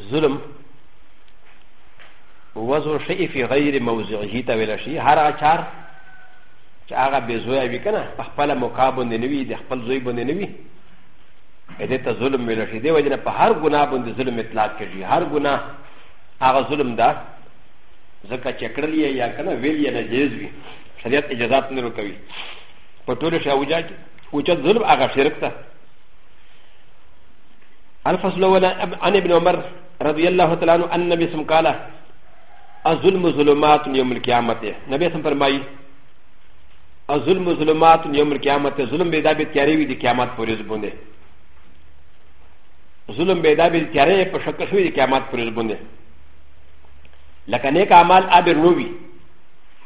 ظلم وضع شيء في غير موضعه ته ویل شي هر اچار چې هغه بې زویه وي که نه په خپله موقع باندې نه وي د خپل زوی باندې نه وي دې ته ظلم ویل شي دې وجه نه په هر ګناه باندې ظلم اطلاق کېږي هر ګناه هغه ظلم ده ځکه چې کړل یې یا که نه ویل یې ناجیز وي شریعت اجازات نه ورکوي په ټولو شاوجا کې اوچت ظلم هغه شرک ته الفصل الاول عن ابن عمر رضي الله تعالى عنه ان النبي سم قال الظلم ظلمات يوم القيامه نبي سم فرمای الظلم ظلمات يوم القيامه ظلم بيدا به تیاری وي د قیامت پورې زبونه ظلم بيدا به تیاری په شک شوی د قیامت پورې زبونه لکه نیک اعمال ابر نووي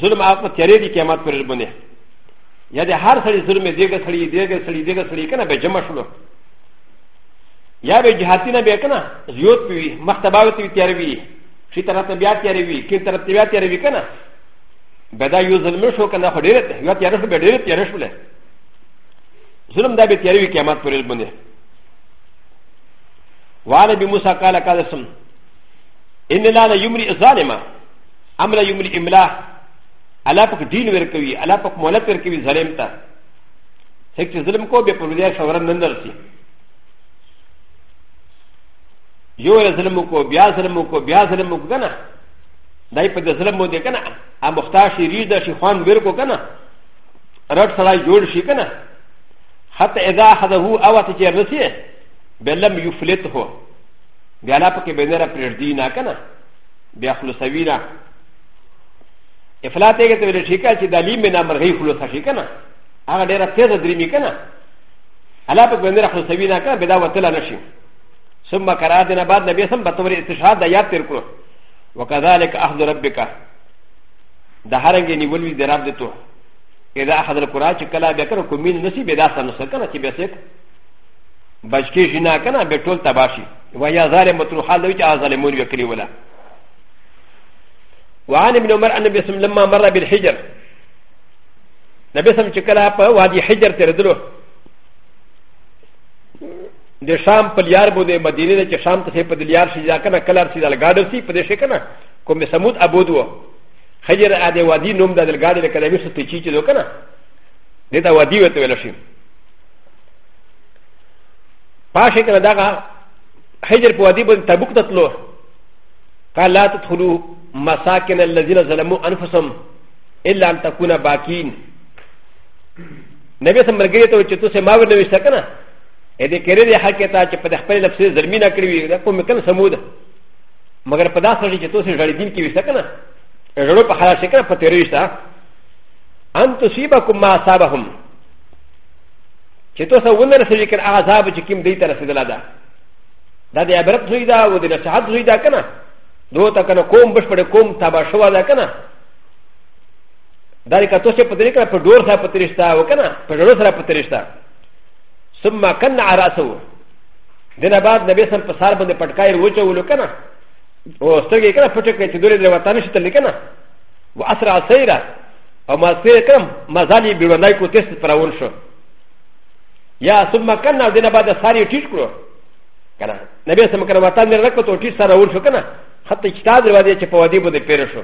ظلم هغه په تیارې دي قیامت پر باندې یا د هر سړي ظلم دیګه سړي دیګه سړي دیګه سړي کنه به جمع شلو یا به جهاتی نه به کنه زیوت پی مختباوت وی تیارې وی شي تر ته بیا تیارې وی کین تر ته بیا تیارې وی کنه بدا یو ظلم شو کنه خو ډیره ته یو تیارې شو به ډیره تیارې شو ظلم دا به تیارې وی قیامت پر باندې وعلى بموسى قال قال سم ان لا يمري ظالما املا يوم الاملا الله پاک دین ورکوي الله پاک مولت ورکوي ظالم ته هیڅ چې ظلم کو به پرودیا شورن نه درسي یو ظلم کو بیا ظلم کو بیا ظلم کو کنه دای په ظلم مو دې کنه ا مختار شي ریده شي خوان ورکو کنه رد سره جوړ شي کنه حتى اذا اخذه او تجر نسيه بلم يفلته بلا پکې بنره پرېږدي نه کنه بیا خلوصوی نه افلاطه کې ته ویل شي چې د لیم نه مرغی خلوص شي کنه هغه ډیره تیزه درې می کنه الله په باندې خلوصوی نه کنه بدا وتل نه شي ثم کرادنا بعد نبی سم بتور استشهاد د یاد تر کړو وكذلك اخذ ربك د هرنګ نیول وی دراب دته اذا اخذ القران چې کلا به کړو کومین نسی به داسه نو سکنه چې به سک بچکی شي نه کنه به ټول تباشي ويا ظالم تر حال وي چې ظالمون وي کړی ولا وعن ابن عمر ان النبي صلى الله عليه وسلم لما مر بالحجر نبي صلى الله عليه وسلم چې کله په وادي حجر تر دلو د شام په لیار بو د مدینه د چې شام ته په لیار شي دا کنه کلر شي دا لګاډو سي په دې شي کنه کوم سمود ابود وو حجر ا د وادي نوم د لګاډو لکه د مې څه چې چې دو کنه دې دا وادي وته ویل شي پاشي کړه دا حجر په وادي باندې تبوک ته تلو قال لا تدخلوا مساكن الذين ظلموا انفسهم الا ان تكون باكين نبي سم مرګري ته چې تاسو ما ورنوي سکنه ا دې کړې دې حق ته چې په خپل نفس زلمی نه کړی وي دا کوم کله سمود مګر په داسې چې تاسو ژړې دین کې وسته کنه ژړو په خلاص کنه په تیرې وسته ان تصيبكم ما اصابهم چې تو سه ونه رسېږي کنه هغه عذاب چې کوم دی ته رسېدلی ده دا د عبرت زوی ده او د نصحت زوی ده که نه دو ته که نه کوم بشپړ کوم تبا شوه ده که نه دا که تو سه په درې کنه په ډور سره په ترشته او که نه په ډور سره په ترشته ثم كن عراسو دنا بعد نبي سم په سار باندې پټکای وچه ولو که نه او سترګې کنه پټه کړې چې دورې د وطن شته لیکنه واسرع سیره او ما سوی کړم مزال یې بیړنی کو تست پراون شو یا ثم کنه دینه بعد ساری ټیټ کړو کنه نبی سم کنه وطن دې رکو ته ټیټ سره ول شو کنه حتی چې تا دې وادي چې په وادي بده پیر شو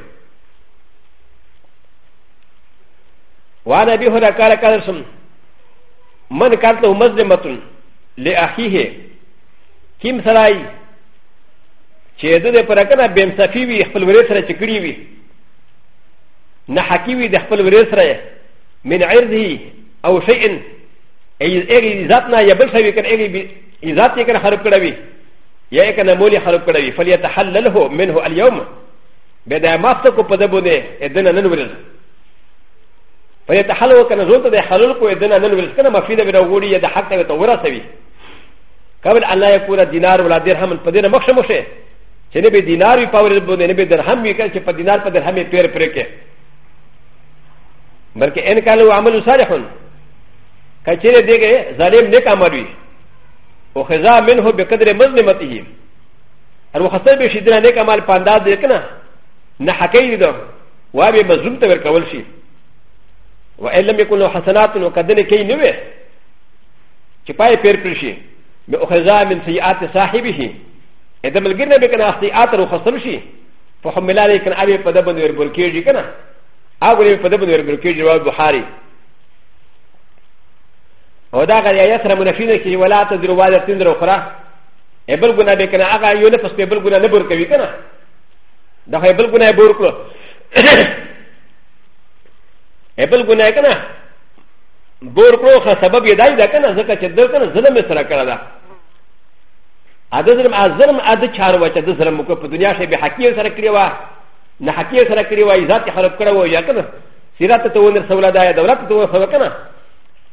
وانا به هدا کار کار سم من کار ته مزدمتن لاخیه کیم سرای چې دې پر کنه بیم صفی وی خپل ورې سره چکړی وی نه حقي وي د خپل ورېر سره من عرضه او شيء اغي ذات نه يبل شوي کړ اغي ذات یې کړ خراب کړی وي یا یې کنه مولي خراب کړی وي فليتحلله منه اليوم به دا مافت کو په دبو نه ادن نن ورل فليتحلله کنه زوت د حلل کو ادن نن ورل کنه مفيده به وګوري یا د حق ته ورسوي قبل ان لا يكون دينار ولا درهم په دې نه مخشه مخشه چې نه به دینار وي په ورځ باندې نه به درهم وي چې په دینار په درهم یې پیر پرې کې بلکې ان کان له عمل صالح کچېره دیګه ظالم نیک عمل وي او خزا منه بقدر مظلمته هر وخت به شي دنه نیک عمل پانداز دی کنه نه حقې دي دا وا به مظلوم ته ورکول شي و ان لم يكن له حسنات نو کدنه کې نه وي چې پای پیر پرې شي به خزا من سیئات صاحبه ا د ملګری نه به کنه اصلي اتر خصم شي په حمله لري کنه ابي په دبن ور ګل کېږي کنه هغه په دبن ور ګل کېږي جواب بخاري او دا غي آیات سره منافینه کې ولا تذرو والا تندر اخرى ابل ګنا به کنه هغه یو نفس په بل ګنا نه بور کوي کنه دا هي بل ګنا بور کړو ابل ګنا کنه بور کړو خو سبب یې دای دا کنه ځکه چې دل کنه ظلم سره کړه ا د ظلم ا ظلم ا د چار و چې د ظلم کو په دنیا شي به حقیر سره کړی و نه حقیر سره کړی و عزت خراب کړو و یا کنه سیرت ته ونر سولا دا دولت ته وسو کنه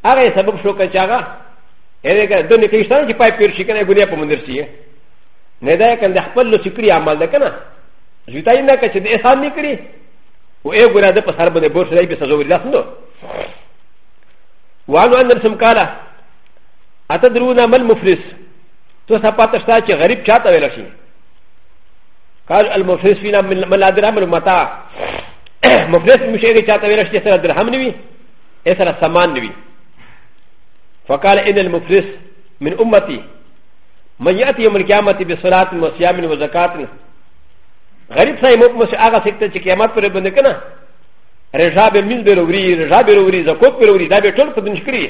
هغه سبب شو کچ هغه هغه که د نه کیشتان چې پای پیر شي کنه ګنیا په مندر شي نه دا کنه خپل لو سکری عمل ده کنه جوتای نه کچ د احسان نه کړی و ای ګنا د په سر باندې بور شي به سزا ورلاسنو وانو ان رسم کاله اته درونه مل مفلس تو سا پاته شتا چې غریب چاته ویل شي قال المفلس فينا من لا درهم المتاع مفلس مشه کې چاته ویل شي سره درهم نیوي سره سامان نیوي فقال ان المفلس من امتي من ياتي يوم القيامه بصلاه وصيام وزكاه غریب سای موږ مشه هغه سکته چې قیامت پر باندې کنه رجا به مل به وری رجا به وری زکوت به وری دا به ټول په دنیا کې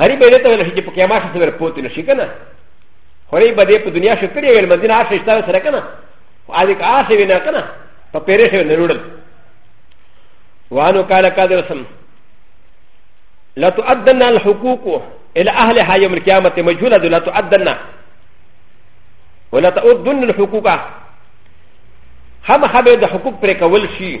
غریب به دته ویل شي چې په قیامت شي سره پوت نه شي کنه خو ری به دې په دنیا شو کړی ویل مدینه عاش شته سره کنه اځه کا عاش وینا کنه په پیرې شو نه وړل وانو قال قادر سم لا تؤدن الحقوق الى اهلها يوم القيامه مجهوله لا تؤدن ولا تؤدن الحقوق هم خبر د حقوق پر کول شي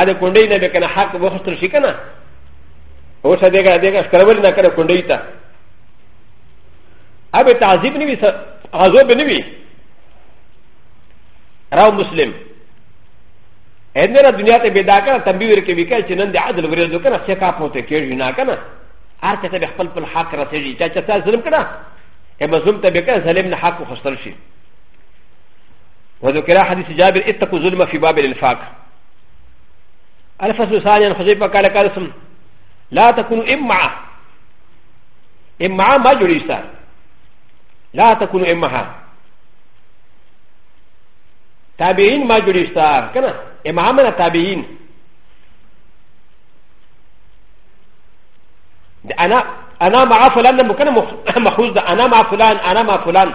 ا د کونډې نه به کنه حق وخستل شي کنه او څه دغه دغه سکرول نه کنه کونډې ته ا به تعذيب نه وي غزو به نه وي راو مسلم ان را دنیا ته به دا کنه تنبیه ورکې وکړي چې نن د عدل ورې دوه کنه څه کا پوته کېږي نه کنه هر څه ته خپل خپل حق رسېږي چې چې ظلم کړه ا مظلوم ته به کنه ظلم نه حق وخستل شي وذكر حديث جابر اتقوا ظلم في باب الانفاق الفصل الثاني حذيفه قال كالسم لا تكون اما اما ما جريستا لا تكون امها تابعين ما جريستا كنا اما من تابعين انا انا مع فلان مكان مخوز انا مع فلان انا مع فلان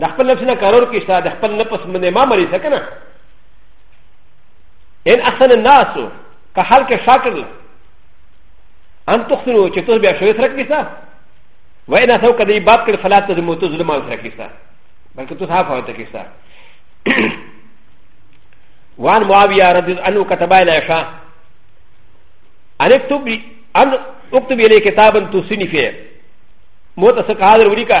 د خپل نفس نه کارور کې شته د خپل نفس باندې ما مري څه کنه ان احسن الناس که حال کې شاکر ان تخسرو چې تاسو بیا شوي سره کې څه وای نه څو کدی باب کړ فلا ته مو ته ظلم سره کې څه بلکې تاسو هغه فوت کې څه وان معاویه رضی الله عنه كتب الى عائشه ان اكتب ان اكتب الي كتابا تسني فيه موت سكادر وليكا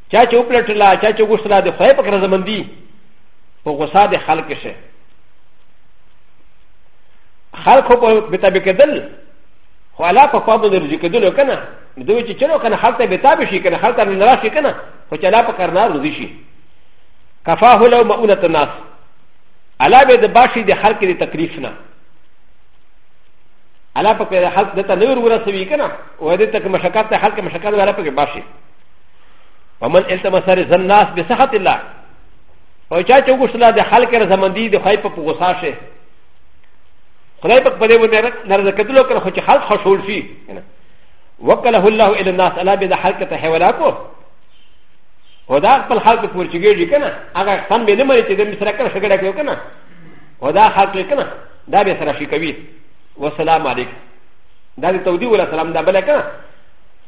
چا چې وپلټله چا چې غوښتله د خدای په رضامندي په غوسه د خلک شي خلک خو به تابع کېدل خو الله په خوا باندې روزي کېدل که نه دوی چې چلو که نه خلک ته به تابع شي که نه خلک ته نه راشي که نه خو چې الله په کرنا روزي شي کفاه له مؤونه الناس الله به د باشي د خلک د تکلیف نه الله په خلک دته نور ورسوي که نه و دې ته مشکات ته خلک مشکات ولا په باشي ومن التمس رضا الناس بسخط الله او چا چې وګښتله د خلک رضامندي د خدای په غوسه شي خدای په دې باندې نرزه کتلو کړ خو چې خلک خوشحال شي وکله الله الى الناس الله به د خلک ته حواله کو و دا خپل خلق پور چې ګېږي که نه هغه سم به نه مري چې د مصر کړه شګړه کوي که نه و دا خلق که نه دا به سره شي کوي وسلام علیکم دا د تودي ولا سلام دا بل که نه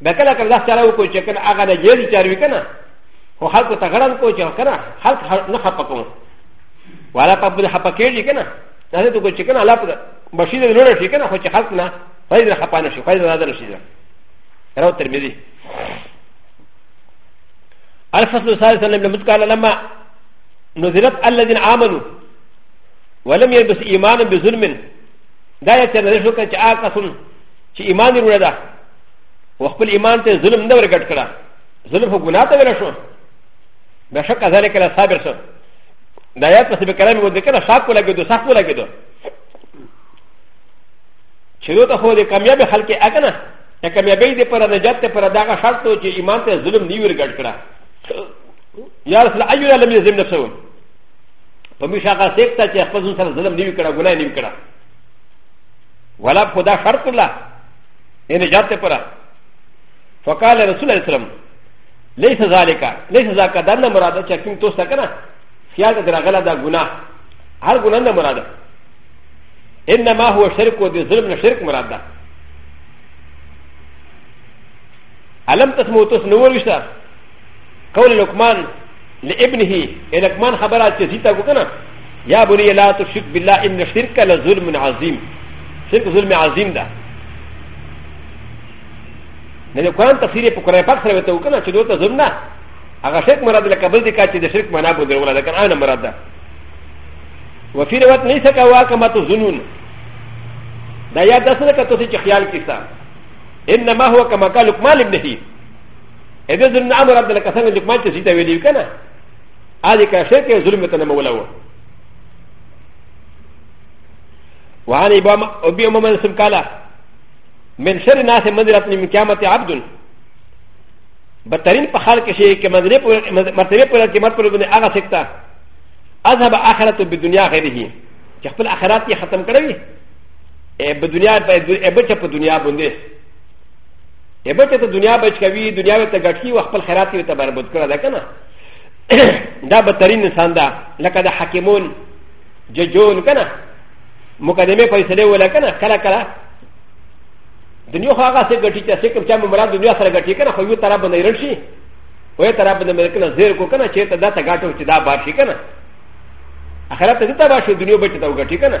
به کله کله داسې چاره وکړو چې کنه هغه نه جیل چاره وي کنه خو خلکو ته غړن کو چې کنه خلک نه خپه کوم والا په بده خپه کېږي کنه داسې ته کو چې کنه الله په بشیر لوړ شي کنه خو چې خلک نه فایده خپه نه شي فایده نه درشي راو ترمذي الفصل الثالث عن ابن مسكان لما نزلت الذين آمنوا ولم يلبس إيمانا بظلم دا یې ته رسو کړ چې آ قسم چې ایمان یې وړه ده او خپل ایمان ته ظلم نه ورګټ کړه ظلم خو ګناه ته ویل شو بشک ذلک لا صابر شو دا یې په سبب کلام و ذکر شاک کو لګیدو سخت کو لګیدو چې دوی ته خو د کامیاب خلک اګنه د کامیابی د پر نجات ته پر داغه شرط چې ایمان ته ظلم نه ورګټ کړه یا رسول الله ایو لم یظلم نفسه په مشا کا سیکتا چې خپل ځون سره ظلم نیوی کړه ګناه نیوی کړه ولا خدا شرط الله ان جات پر فقال رسول الله صلی الله علیه وسلم ليس ذلك ليس ذاك دان مراد چې کوم توسته کنه خیال دې راغله دا ګناه هر ګناه نه مراد انما هو شرک او دې ظلم نه شرک مراد ده علم تسمو توس نور وشته قول لقمان لابنه ا لقمان خبره چې زیته کو کنه یا بني لا تشرك بالله ان الشرك لظلم عظيم شرک ظلم عظیم ده نه د قرآن تفسیر په قرآن پاک سره وته وکنه چې دوی ته ظلم نه هغه شرک مراد لکه بل دي کا چې د شرک معنا بده ولا ده کنه انا مراد ده وفي روایت نه سکا وا کما تو ظنون دا یا داسره کته چې خیال کیسه انما هو کما قال لقمان ابن هی ا د ظلم نه امر عبد الله کسان لکمان چې سیته ویلی کنه ا دې کا شي کې ظلم ته نه مولا و وعن ابي امام الاسلام قال من شر الناس منزلت من قيامه عبد بترين فخال كشي كمنزله مرتبه پر قیمت پر بني اغا سکتا اذهب اخرته بالدنيا غيره چې خپل اخرات یې ختم کړی ا بدنیا په دنیا باندې ا ب ت ت دنیا بچ کوي دنیا به ته ګټي او خپل خیرات یې ته برباد کړه ده کنه دا بدترین انسان ده لکه د حکیمون ججون کنه مقدمه فیصله ولا کنه کله کله دنیا خو هغه څه ګټي چې څه کوم چې مراد دنیا سره ګټي کنه خو یو طرف باندې رشي و ي ترى بدنا ملكنا زير كوكنا شيء تدا تغاتو تدا باشي كنا اخرت تدا باشي دنيو بيت تدا وغاتي كنا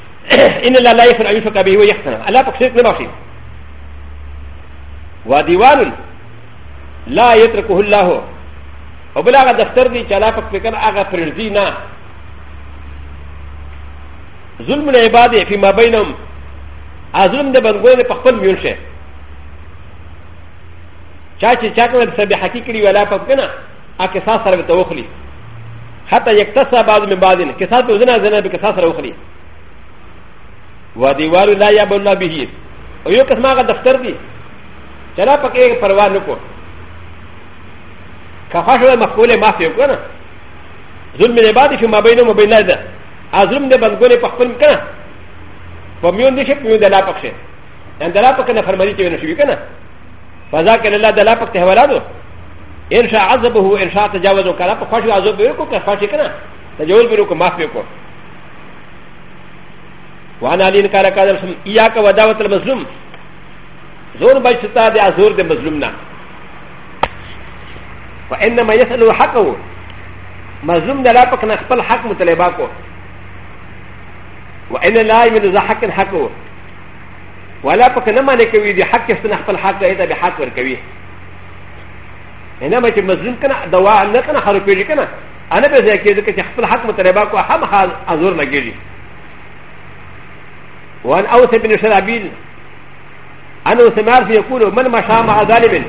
ان الله لا يغفر ان يشرك به ويحسن الله پاک شرک نه بخشي وديوان لا يتركه الله او بل هغه دفتر دی چې الله پاک فکر هغه پرځي نه ظلم العباد فيما بينهم ظلم د بندګانو په خپل ویل شي چا چې چا کوم سبي حقيقي ولا پاک نه ا قصاص سره ته وخلی حتی یکتسا بعض من بعض قصاص په زنا زنا به قصاص سره وخلی و دیوار لا یب الله به او یو قسم هغه دفتر دی چې لا پکې پروا نه کو کفاشه مفعول ما فی کو نه ظلم نه بعد فی ما بینه ما بین الله ده ظلم نه بندګونه په خپل کنه په میون دي چې په میون د لا پکې ان د لا پکې نه فرمایي چې ونه شي کنه فذاك لله دلا پک ته حوالا دو ان شاء عذبه ان شاء تجاوز وکړه په خوشو عذاب به کو که خوشی کنه تجاوز به کو معاف کو وانا علي قال قال رسول اياك ودعوه المظلوم زور بچتا دي ازور دي مظلومنا وانما يسال حقه مظلوم دلا پک نه خپل حق مطالبه کو وان لا يمن ذا حق حقه ولا پک نه معنی کوي د حق څخه نه خپل حق ایته به حق ور کوي انما چې مظلوم کنه دوا نه کنه خلک پیږي کنه انا به ځکه چې چې خپل حق مطالبه کو هم حال ازور لګیږي وان اوس بن شرابيل انا سمعت يقول من مشى مع ظالم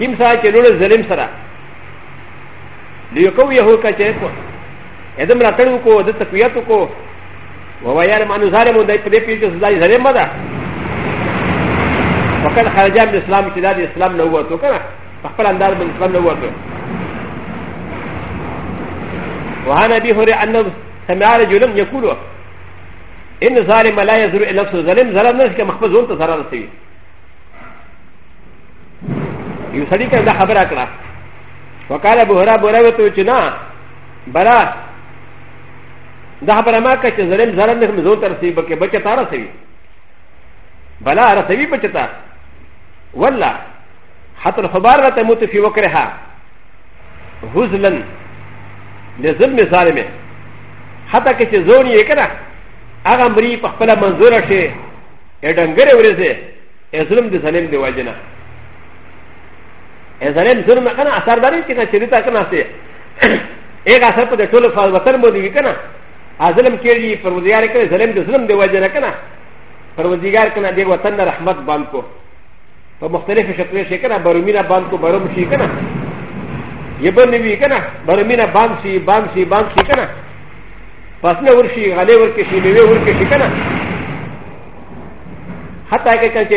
كم ساعه چې لور ظلم سره ليكو يهو کچه اذا مراتل کو د تقویت کو وویل مانو ظالم دی په دې پیژې سزا یې ظالم ده فقط خرج من اسلام چې دا د اسلام نه ووتو کنه په خپل انداز من اسلام نه ووتو وعن ابي هريره انه سمع رجلا يقول ان ظالم لا يزر الى نفسه ظالم ظلم نفسه كما خبز وانت ضرر سوي يسالي كان ده خبر اكرا وقال ابو هريره ابو هريره تو چنا برا دا خبره ما که چې زرم زرم نه مزون تر سي بکه بچه تار سوي بلا را سوي بچه تا ولا حتى الخبار لا تموت في وكرها هزلا لظلم ظالمه حتى كي زوني يكره هغه مري په خپل منظور شي ډنګره ورسه ظلم د ظالم دی واجنه ا ذ ر م ظلم کنه اثر داري چې کنه چریتا کنه سي ایک اثر په ټول فاز وتر مو دی کنه ا ظلم کېږي پر وزګار کنه ظلم د ظلم دی وجه نه کنه پر وزګار کنه دی وطن رحمت باندې کو په مختلف شکل شي کنه برومینا باندې کو بروم شي کنه یبن نبی کنه برومینا باندې شي باندې شي باندې شي کنه پس نه ورشي غلې ورکه شي میوه ورکه شي کنه حتی که چې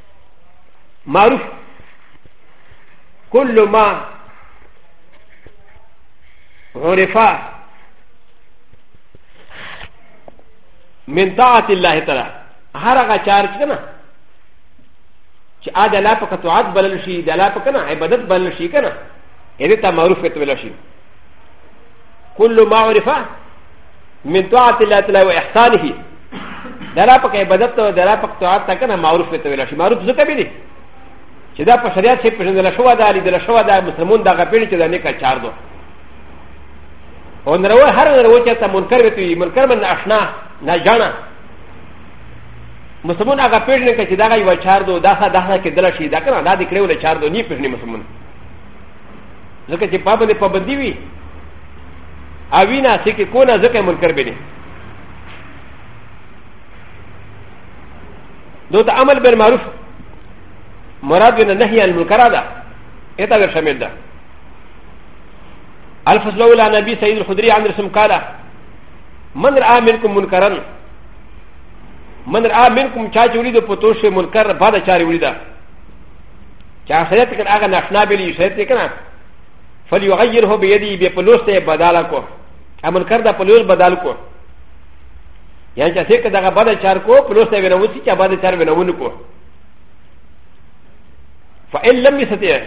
معروف كل ما عرف من طاعة الله تعالى هر هغه چار چې کنه چې ا د الله په کتوعات بلل شي د الله په کنه عبادت بلل شي کنه اې ته معروف کتل شي كل ما عرفه من طاعت الله تعالى واحسانه دلا پک عبادت تو دلا پک طاعت تا کنه معروف ته ویل شي معروف زکه به دي چې دا په شریعت کې پېژندل شو دا علی دل شو دا مسلمون دا غپېړ چې دا نه کا چار دو او نرو هر نرو چې ته منکر وي ته منکر من آشنا نه جانا مسلمون هغه پېژنې چې دا غي و چار دو دا دا کې دل شي دا کنه دا دې کړو له چار دو نه پېژنې مسلمون ځکه چې پابند پابندي وي او وینا چې کې کو نه ځکه منکر به نه دو ته عمل بل معروف مراد نه نهي عن منکر ده اته غیر شامل ده الفصل الاولى نبي سيد الخدري عن رسم قال من راى منكم منكرا من راى منكم شاجوري دو پتوش منكر بعد شاري ولده چې اخرت کې هغه ناشنا به لري شرط یې کنه فلیغیره بيدی به په لوس ته بدل کو امن کر دا په لوس بدل کو یعنی چې څه کدا بد چار کو په لوس ته ونه وتی چې بد چار ونه ون کو فإن لم يستطيع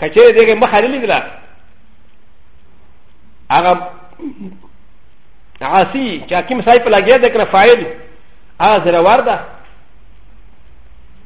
کچې دغه مخه نه لیدله هغه عاصي چې حکیم صاحب لګیا د کنه فاعل هغه زره ورده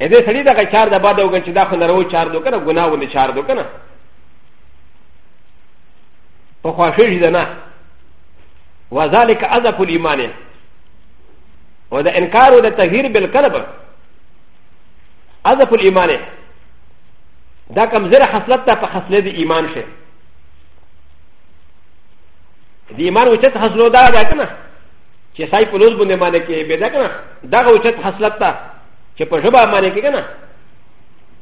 ا دې سړي دا چار د باد وګ چې دا خو نرو چار دو کنه ګناه ونه چار دو کنه په خوښه دي نه وذلك اذف الايمان و د انکار و د تغییر بالقلب اذف الايمان دا کم زره خصلت ته په خصلت د ایمان شه د ایمان وچت خصلو دا ده کنه چې سای په لوز باندې معنی کې به دا کنه دا غوچت حاصلت تا چې په ژبه معنی کې کنه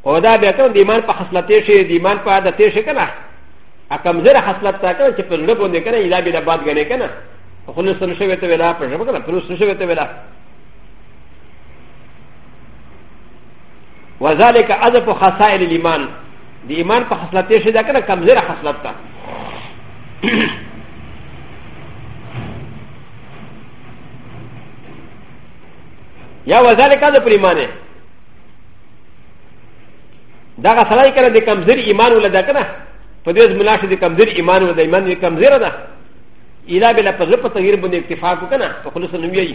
او دا بیا کنه د ایمان په حاصلت شي د ایمان په عادت شي کنه ا کمزره حاصلت تا کنه چې په ژبه باندې کنه اله به د باد غنې کنه خلص سره شوی ته ویلا په ژبه کنه خلص سره شوی ته ویلا وذلك عذب خسائل الايمان د ایمان په خصلت شي دا کنه کمزره خصلت ده یا وذلك عذب پر ایمان دا غسلای کنه د کمزري ایمان ولا دا کنه په دې زملا شي د کمزري ایمان ولا د ایمان کمزره ده الا بلا په ځپه تغیر باندې اکتفا کو کنه په خلص نوم یې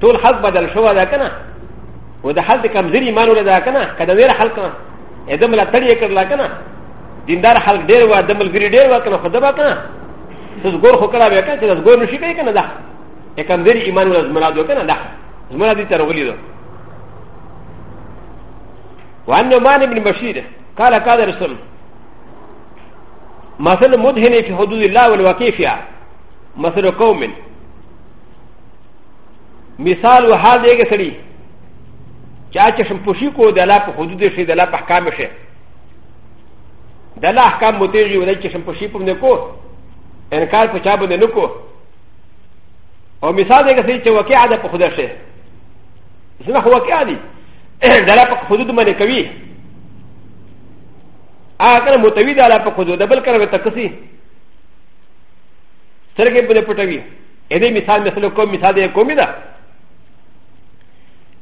ټول خلق بدل شو دا کنه و د حد کمزری ایمان ول دا کنه کله ویر خلق کنه اده مل تړی کړل کنه دیندار خلق ډیر و د ملګری ډیر و کنه خدا با کنه سز ګور خو کړه وکړه چې زګور نشي کوي کنه دا کمزری ایمان ول زمرا دو کنه دا زمرا دي تر غلی دو وان نعمان بن بشير قال قال رسول مثل مدهن في حدود الله والوقيفيه مثل قوم مثال و حال دیگه سری چا چشم پوشی کو دلا په حدود شي دلا په احکام شي دلا احکام متیږي ولای چشم پوشی په نه کو انکار په چا باندې نه کو او مثال دیگه سری چې واقعا د په خدا شي زنه هو واقعا دي دلا په حدود باندې کوي هغه متوی دلا په حدود بل کړه تکسی سترګې بده پټوي ا دې مثال مثل کوم مثال دې کومې ده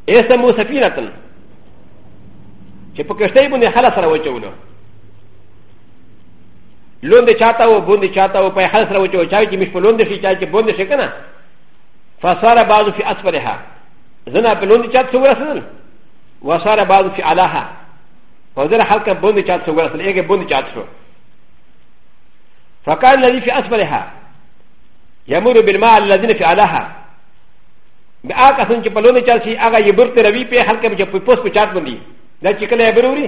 ایسه مو سفینه تن چې په کشتۍ باندې خلا سره وچولو لوند چاته و بوند چاته و په خلا سره وچولو چا چې مش په لوند شي چا چې بوند شي کنه فصار بعض في اسفلها زنا په لوند چاته څو ورسل وصار بعض في علاها وزر حلقه بوند چاته څو ورسل ایګه بوند چاته شو فكان الذي في اسفلها يمر بالماء الذين في اعلاها د هغه کسان چې په لومړي چار شي هغه یې برته روي په حلقه کې په پوس په چات باندې دا چې کله یې بروري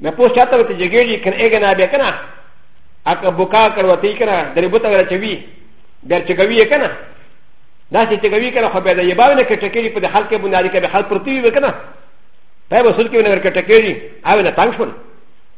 نه پوس چاته وته جګېږي کنه اګه نه بیا کنه اګه بوکا کروتې کنه درې بوته ولا چوي در چې کوي کنه دا چې چې کوي کنه خو به دا یې باندې کې ټکېږي په حلقه باندې اړیکه به حل پرتی وي کنه په وسول کې ورکه ټکېږي او نه تنگ شول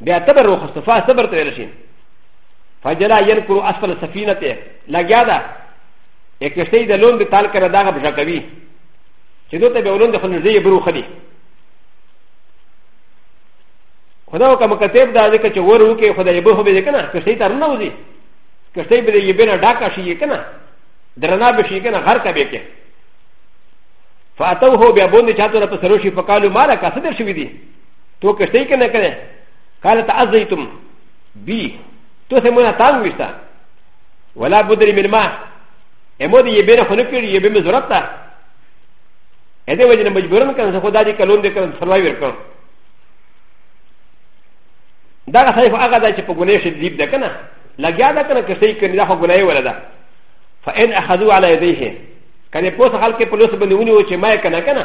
بیا تبر و خصفا صبر ته ورشي فجلا ينقل اسفل السفينه ته لګیا ده اکشتي د لون د تال کنه داغه بشا کوي چې دوی ته به ولون د خپل ځای برو خلی خدا او کوم کتاب دا ځکه چې ور وکي خدای به هو به کنه کشتي تر نه وځي کشتي به یې بنا ډاکا شي کنه درنا به شي کنه غر کبه کې فاتوه بیا بوند چاته په سروشي په کالو مارا کا صدر شوی دی تو کشتی که نکره قال تعزیتم بی تو سه منا تان وشتا ولا بدری من ما امو دی یبین خونه کړي یبین می ضرورت تا ا دې وجه نه مجبورن کړم زه خدای دې کلون دې کړم سلوای ورکړم دا صحیح هغه دا چې په ګناه شدید ده کنه لګیا ده کنه کشتی کنه دا خو ګناه ولا ده فان اخذوا على يديه کنه پوس خلک په لوس باندې ونیو چې ما کنه کنه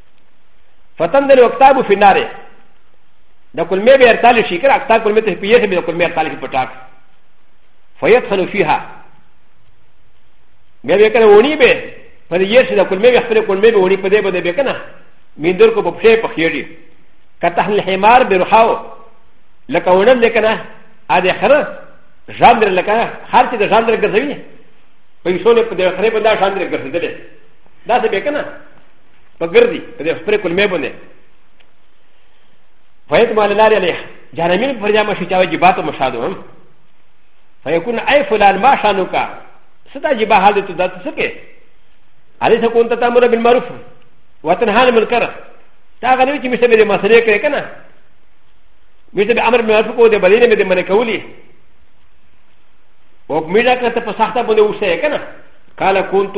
فتن دل اکتاب فی نار دا کل می بیر تالی شی کر اکتاب کل می ته پیه بیر کل می تالی شی پټاک فیدخل فیها بیا به کنه ونی به په دې یش دا کل می خپل کل می به ونی په دې باندې به کنه می در کو په پښې په خېړي کته الحمار برحاو لکه ونن دې کنه ا دې خره ژاندر لکه هر چې د ژاندر ګرځوي په یوسونه په دې خره په دا ژاندر ګرځیدل دا څه به کنه په ګرځي په دې خپل کلمې باندې فایت مال لارې علیه جهنمین پر جامه شو چاوي جبات مشادو هم فیکون ای فلان ما شانو کا ستا جبا حال ته دات سکے علی سکون ته تامر بالمعروف وتنها عن المنکر تا غنوی چې مشه به مسلې کوي کنه مشه به امر معروف کو دې بدینه به دې منې کولی او میډا کړه ته په سخته باندې وسه کنه قال كنت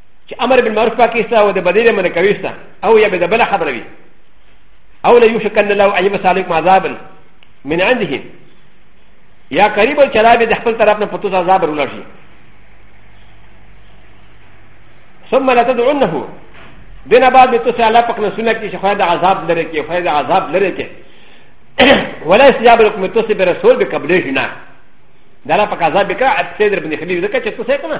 چې امر بن معروف پاکي ستا او د بدیل من کوي ستا او یا به د بل خبره وي او لا یوشکن الله ان یمسالک عذابا من عنده یا قریب چلا به د خپل طرف نه پتو عذاب ورول شي ثم لا تدعنه دنا بعد به تاسو الله پاک نه سنت کې خدای د عذاب لره کې خدای د عذاب لره کې ولا استجاب لكم تاسو به رسول به قبلې نه دا لا پاک عذاب به کا اته در باندې خلیل ځکه چې تاسو یې کنه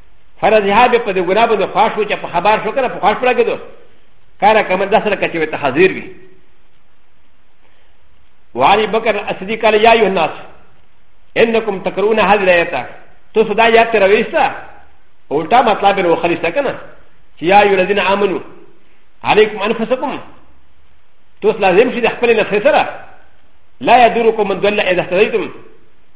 فرض جهاد به په دې ګناه باندې خواش و چې په خبر شو کنه په خواش پرا کېدو کارا کمن داسې لکه چې ته حاضر وي وعلي بکر اصدی قال یا ایه الناس انکم تکرون هذه الایته تو صدا یاد تر ویستا الټا مطلب نو خلیصه کنه چې یا ایه الذین آمنو علیکم انفسکم تو لازم شي د خپل نفس سره لا يدركم من ضل اذا اهتديتم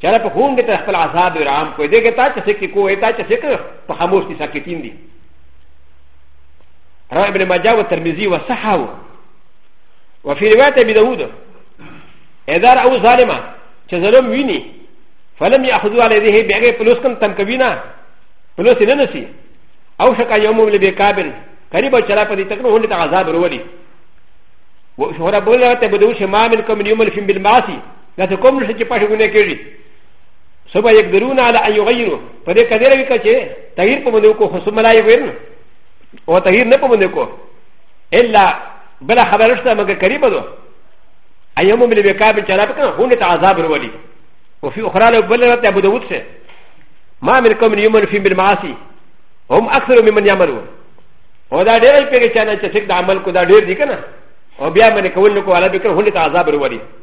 چې هغه په هونګ ته خپل عذاب ډېر عام کوي دغه تا چې سکه کوی تا چې سکه په خاموش دي ساکتین دي رواه ابن ماجه او ترمذي وصححه وفي روايه ابي داود اذا راوا ظالما چې ظلم ویني فلم ياخذوا على يده بهغه پلوس کم تم کوي نه پلوس نه نسی او شکا یوم لبکابن قریب چلا په دې تکنو هند ته عذاب وروړي وشهره بوله ته بدو شمامل کوم یوم الفم بالمعاصي دا ته کوم نشي چې پښه ګونه کېږي سبا یک درونه على ان يغيروا په دې کدی راوي کچې تغیر په باندې کو خصوم لا یغیر او تغیر نه په باندې کو الا بلا خبر شته مګر قریب دو ايام من بكاب شراب كان هون تعذاب الولي وفي اخرى لو بلغت ابو داود سه ما من قوم يمن في بالمعاصي هم اكثر ممن يعملون و دا ډېر پیګه چانه چې څنګه عمل کو دا ډېر دي کنه او بیا باندې کول نو کو علا به کړ هله تعذاب وروري